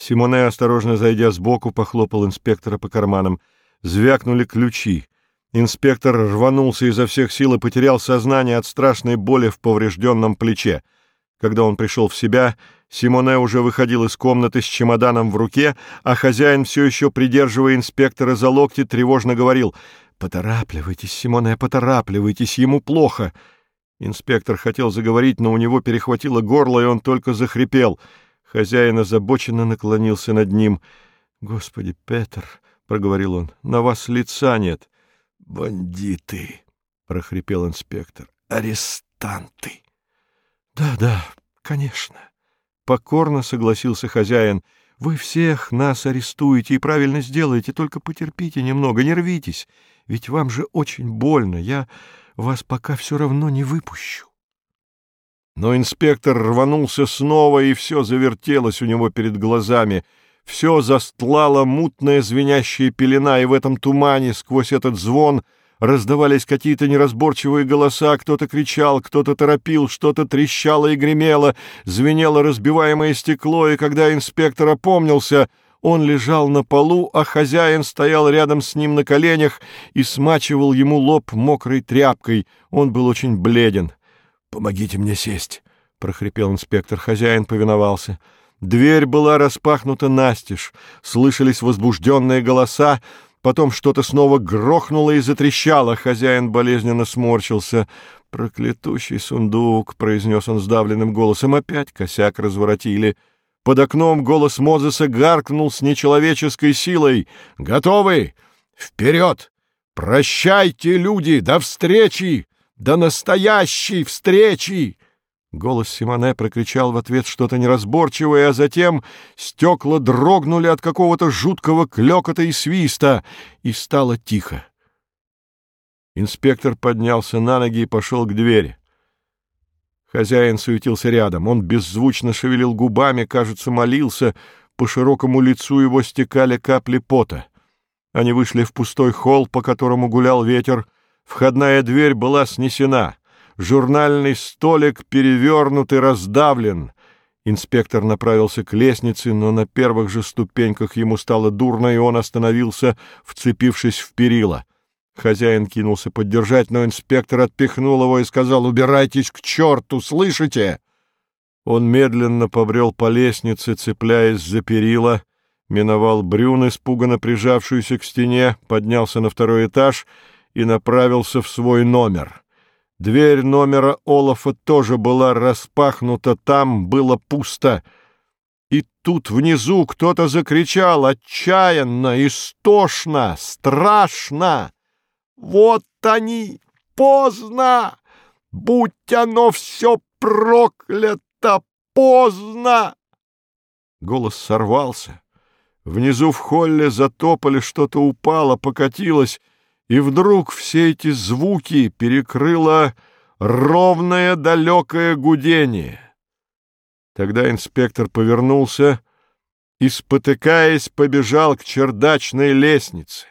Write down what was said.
Симоне, осторожно зайдя сбоку, похлопал инспектора по карманам. Звякнули ключи. Инспектор рванулся изо всех сил и потерял сознание от страшной боли в поврежденном плече. Когда он пришел в себя, Симоне уже выходил из комнаты с чемоданом в руке, а хозяин, все еще придерживая инспектора за локти, тревожно говорил «Поторапливайтесь, Симоне, поторапливайтесь, ему плохо». Инспектор хотел заговорить, но у него перехватило горло, и он только захрипел. Хозяин озабоченно наклонился над ним. «Господи, Петр!» — проговорил он. «На вас лица нет». «Бандиты!» — прохрипел инспектор. «Арестанты!» «Да, да, конечно!» — покорно согласился хозяин. «Вы всех нас арестуете и правильно сделаете, только потерпите немного, не рвитесь, ведь вам же очень больно, я вас пока все равно не выпущу». Но инспектор рванулся снова, и все завертелось у него перед глазами — все застлала мутная звенящая пелена, и в этом тумане, сквозь этот звон, раздавались какие-то неразборчивые голоса, кто-то кричал, кто-то торопил, что-то трещало и гремело, звенело разбиваемое стекло, и когда инспектор опомнился, он лежал на полу, а хозяин стоял рядом с ним на коленях и смачивал ему лоб мокрой тряпкой. Он был очень бледен. «Помогите мне сесть», — прохрипел инспектор. Хозяин повиновался. Дверь была распахнута настежь, слышались возбужденные голоса, потом что-то снова грохнуло и затрещало, хозяин болезненно сморщился. «Проклятущий сундук!» — произнес он сдавленным голосом. «Опять косяк разворотили». Под окном голос Мозеса гаркнул с нечеловеческой силой. «Готовы? Вперед! Прощайте, люди! До встречи! До настоящей встречи!» Голос Симоне прокричал в ответ что-то неразборчивое, а затем стекла дрогнули от какого-то жуткого клёкота и свиста, и стало тихо. Инспектор поднялся на ноги и пошел к двери. Хозяин суетился рядом. Он беззвучно шевелил губами, кажется, молился. По широкому лицу его стекали капли пота. Они вышли в пустой холл, по которому гулял ветер. Входная дверь была снесена — Журнальный столик перевернут и раздавлен. Инспектор направился к лестнице, но на первых же ступеньках ему стало дурно, и он остановился, вцепившись в перила. Хозяин кинулся поддержать, но инспектор отпихнул его и сказал «Убирайтесь к черту, слышите?» Он медленно побрел по лестнице, цепляясь за перила, миновал Брюн, испуганно прижавшуюся к стене, поднялся на второй этаж и направился в свой номер. Дверь номера Олафа тоже была распахнута, там было пусто. И тут внизу кто-то закричал отчаянно, истошно, страшно. «Вот они! Поздно! Будь оно все проклято! Поздно!» Голос сорвался. Внизу в холле затопали, что-то упало, покатилось, и вдруг все эти звуки перекрыло ровное далекое гудение. Тогда инспектор повернулся и, спотыкаясь, побежал к чердачной лестнице.